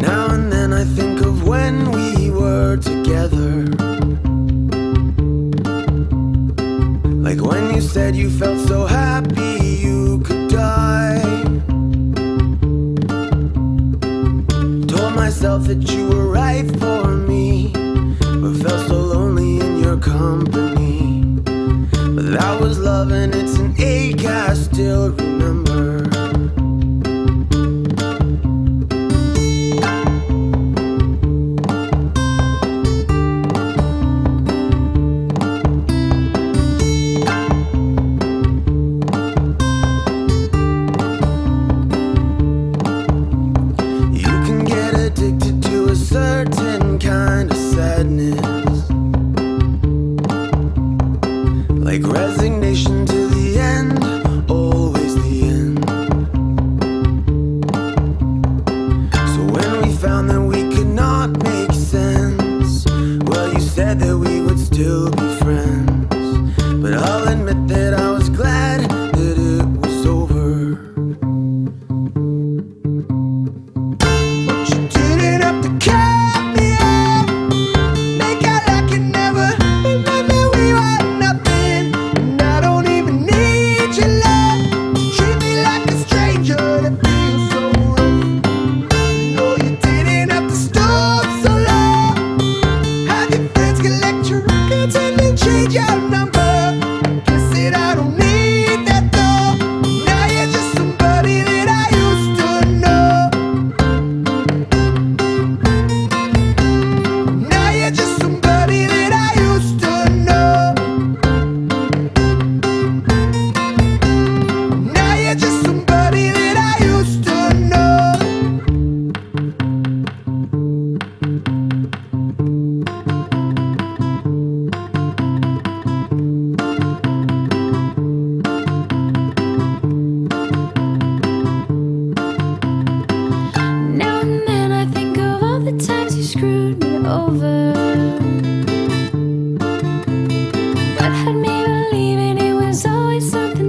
Now and then I think of when we were together. Like when you said you felt so happy you could die. Told myself that you were right for me, but felt so lonely in your company. But that was love and it's an ache I still remember. that we would still be friends. But I'll admit that I was glad. collect your records and then change your number. had me believing it was always something.